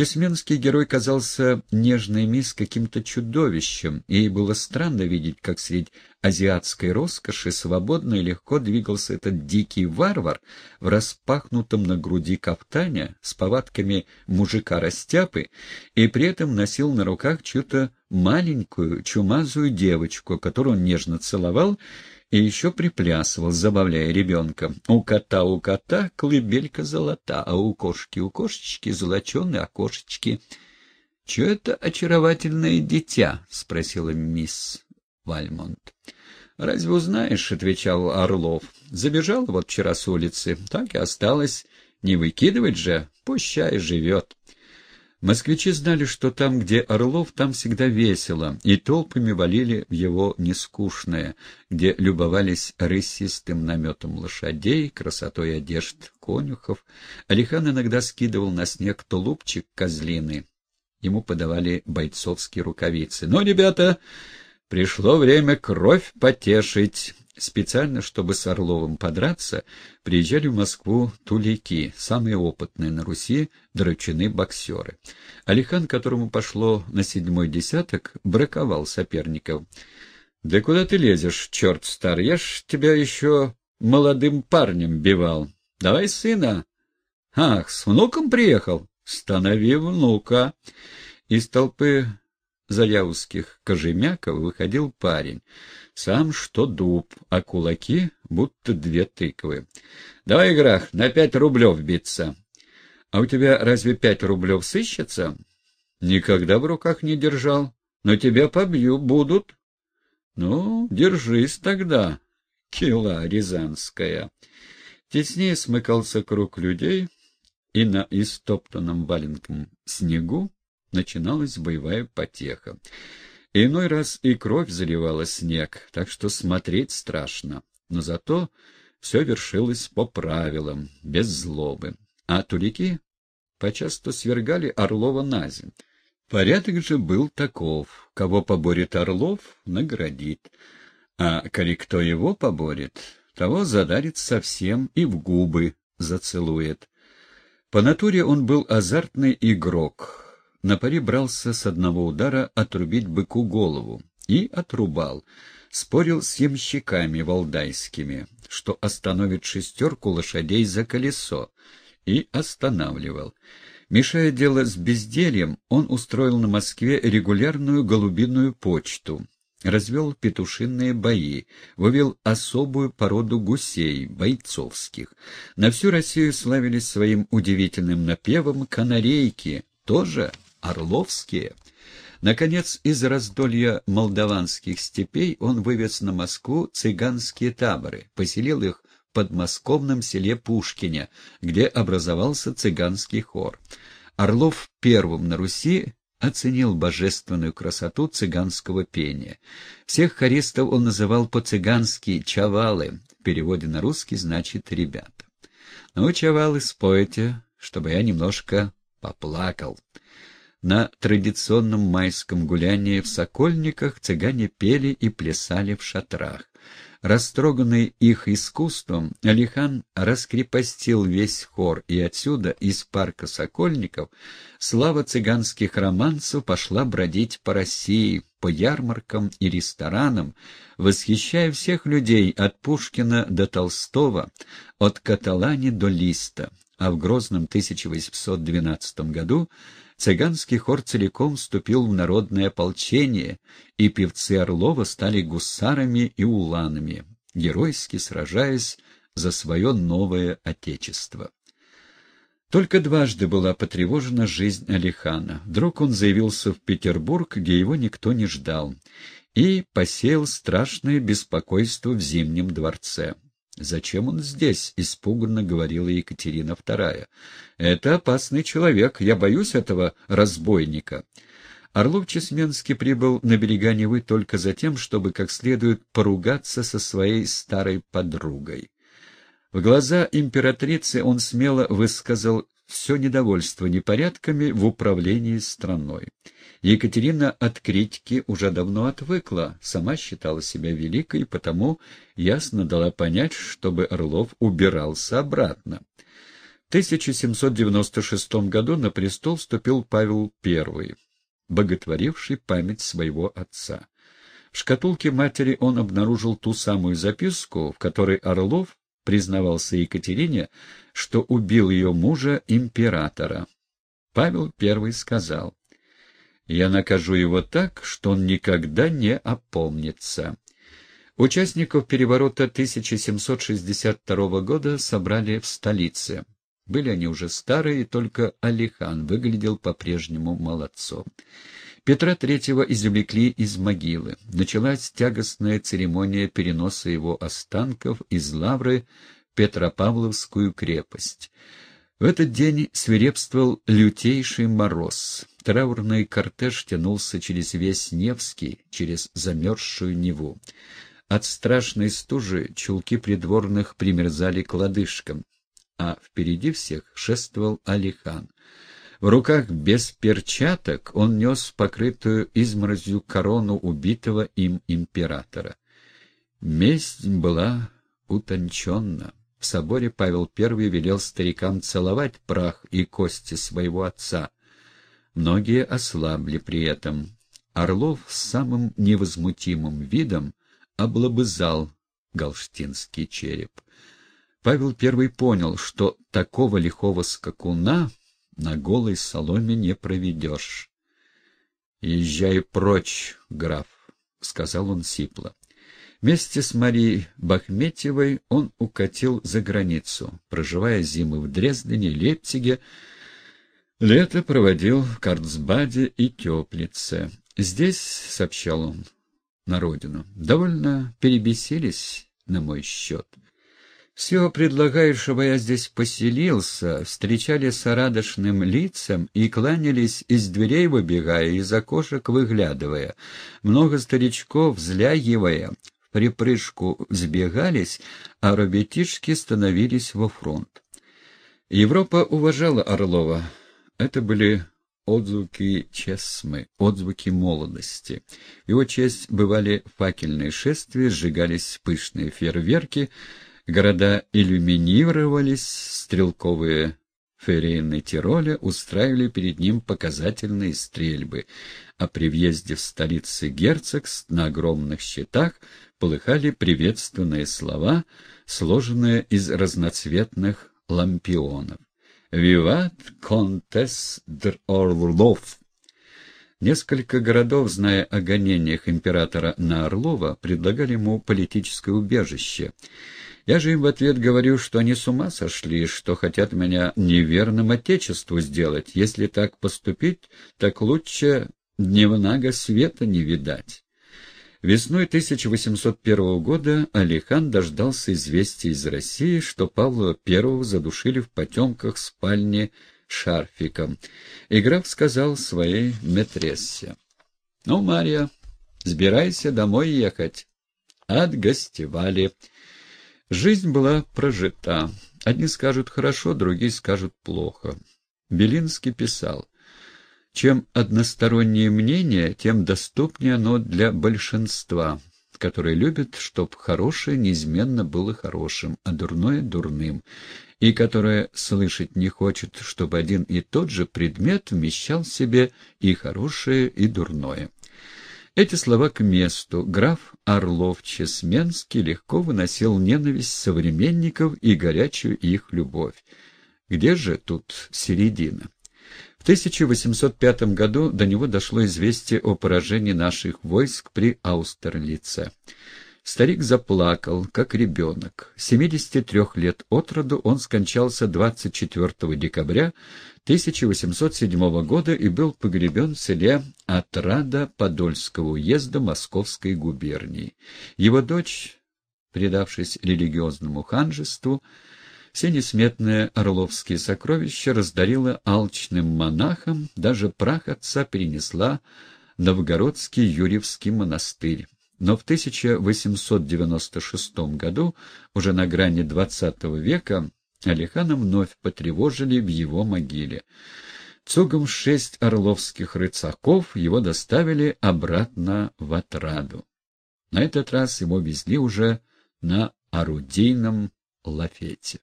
Чесменский герой казался нежной мисс каким-то чудовищем, и было странно видеть, как среди азиатской роскоши свободно и легко двигался этот дикий варвар в распахнутом на груди кафтане с повадками мужика-растяпы и при этом носил на руках чью-то маленькую чумазую девочку, которую он нежно целовал и еще приплясывал, забавляя ребенка. У кота у кота колыбелька золота, а у кошки у кошечки золоченые окошечки. — Че это очаровательное дитя? — спросила мисс Вальмонт. — Разве узнаешь? — отвечал Орлов. — Забежала вот вчера с улицы, так и осталось. Не выкидывать же, пущай живет. Москвичи знали, что там, где Орлов, там всегда весело, и толпами валили в его нескучное, где любовались рысистым наметом лошадей, красотой одежд конюхов. Алихан иногда скидывал на снег тулупчик козлины. Ему подавали бойцовские рукавицы. «Ну, ребята, пришло время кровь потешить!» Специально, чтобы с Орловым подраться, приезжали в Москву тулики, самые опытные на Руси драчуны-боксеры. Алихан, которому пошло на седьмой десяток, браковал соперников. — Да куда ты лезешь, черт старый? Я ж тебя еще молодым парнем бивал. Давай сына. — Ах, с внуком приехал? — Станови внука. Из толпы заявских кожемяков выходил парень. Сам что дуб, а кулаки будто две тыквы. — Давай, Грах, на пять рублев биться. — А у тебя разве пять рублев сыщется? — Никогда в руках не держал. Но тебя побью будут. — Ну, держись тогда, кила рязанская. Теснее смыкался круг людей, и на истоптанном валенком снегу начиналась боевая потеха. Иной раз и кровь заливала снег, так что смотреть страшно. Но зато все вершилось по правилам, без злобы. А тулики почасту свергали Орлова на землю. Порядок же был таков. Кого поборет Орлов, наградит. А коли кто его поборет, того задарит совсем и в губы зацелует. По натуре он был азартный игрок, на паре брался с одного удара отрубить быку голову. И отрубал. Спорил с ямщиками валдайскими, что остановит шестерку лошадей за колесо. И останавливал. Мешая дело с бездельем, он устроил на Москве регулярную голубиную почту, развел петушиные бои, вывел особую породу гусей, бойцовских. На всю Россию славились своим удивительным напевом канарейки, тоже Орловские. Наконец, из раздолья молдаванских степей он вывез на Москву цыганские таборы, поселил их в подмосковном селе Пушкине, где образовался цыганский хор. Орлов первым на Руси оценил божественную красоту цыганского пения. Всех хористов он называл по-цыгански «чавалы», в переводе на русский значит «ребята». «Ну, чавалы, спойте, чтобы я немножко поплакал». На традиционном майском гулянии в Сокольниках цыгане пели и плясали в шатрах. Растроганный их искусством, Алихан раскрепостил весь хор, и отсюда, из парка Сокольников, слава цыганских романсов пошла бродить по России, по ярмаркам и ресторанам, восхищая всех людей от Пушкина до Толстого, от Каталани до Листа. А в грозном 1812 году Цыганский хор целиком вступил в народное ополчение, и певцы Орлова стали гусарами и уланами, геройски сражаясь за свое новое отечество. Только дважды была потревожена жизнь Алихана. Вдруг он заявился в Петербург, где его никто не ждал, и посеял страшное беспокойство в Зимнем дворце. «Зачем он здесь?» — испуганно говорила Екатерина II. «Это опасный человек. Я боюсь этого разбойника». Орлов-Чесменский прибыл на берега Невы только за тем, чтобы как следует поругаться со своей старой подругой. В глаза императрицы он смело высказал все недовольство непорядками в управлении страной. Екатерина от критики уже давно отвыкла, сама считала себя великой, потому ясно дала понять, чтобы Орлов убирался обратно. 1796 году на престол вступил Павел I, боготворивший память своего отца. В шкатулке матери он обнаружил ту самую записку, в которой Орлов признавался Екатерине, что убил ее мужа, императора. Павел I сказал, «Я накажу его так, что он никогда не опомнится». Участников переворота 1762 года собрали в столице. Были они уже старые, и только Алихан выглядел по-прежнему молодцом. Петра Третьего извлекли из могилы. Началась тягостная церемония переноса его останков из Лавры в Петропавловскую крепость. В этот день свирепствовал лютейший мороз. Траурный кортеж тянулся через весь Невский, через замерзшую Неву. От страшной стужи чулки придворных примерзали к лодыжкам, а впереди всех шествовал Алихан. В руках без перчаток он нес покрытую изморозью корону убитого им императора. Месть была утонченна. В соборе Павел I велел старикам целовать прах и кости своего отца. Многие ослабли при этом. Орлов с самым невозмутимым видом облобызал галштинский череп. Павел I понял, что такого лихого скакуна на голой соломе не проведешь. — Езжай прочь, граф, — сказал он сипло. Вместе с Марией Бахметьевой он укатил за границу, проживая зимы в Дрездене, Лейпциге, лето проводил в Картсбаде и Теплице. Здесь, — сообщал он, на родину. Довольно перебесились на мой счет. Все предлагают, чтобы я здесь поселился, встречали с радошным лицем и кланялись из дверей выбегая, из окошек выглядывая. Много старичков, взлягивая, в припрыжку взбегались, а ребятишки становились во фронт. Европа уважала Орлова. Это были отзвуки чесмы, отзвуки молодости. В его честь бывали факельные шествия, сжигались пышные фейерверки, города иллюминировались, стрелковые ферейны Тироля устраивали перед ним показательные стрельбы, а при въезде в столицы герцогств на огромных щитах полыхали приветственные слова, сложенные из разноцветных лампионов. «Виват контес др Орлов». Несколько городов, зная о гонениях императора на Орлова, предлагали ему политическое убежище. Я же им в ответ говорю, что они с ума сошли, что хотят меня неверным отечеству сделать. Если так поступить, так лучше дневного света не видать. Весной 1801 года Алихан дождался известия из России, что Павла I задушили в потемках спальни шарфиком, и граф сказал своей метрессе, «Ну, Марья, сбирайся домой ехать». Отгостевали. Жизнь была прожита. Одни скажут хорошо, другие скажут плохо. Белинский писал, чем одностороннее мнение, тем доступнее оно для большинства, которые любят, чтоб хорошее неизменно было хорошим, а дурное — дурным, и которое слышать не хочет, чтобы один и тот же предмет вмещал в себе и хорошее, и дурное. Эти слова к месту граф Орлов-Чесменский легко выносил ненависть современников и горячую их любовь. Где же тут середина? В 1805 году до него дошло известие о поражении наших войск при Аустерлице. Старик заплакал, как ребенок. 73 лет от роду он скончался 24 декабря 1807 года и был погребен в селе Отрада Подольского уезда Московской губернии. Его дочь, предавшись религиозному ханжеству, все несметные орловские сокровища раздарила алчным монахам, даже прах отца перенесла Новгородский Юрьевский монастырь. Но в 1896 году, уже на грани XX века, Алихана вновь потревожили в его могиле. Цугом шесть орловских рыцаков его доставили обратно в отраду. На этот раз его везли уже на орудийном лафете.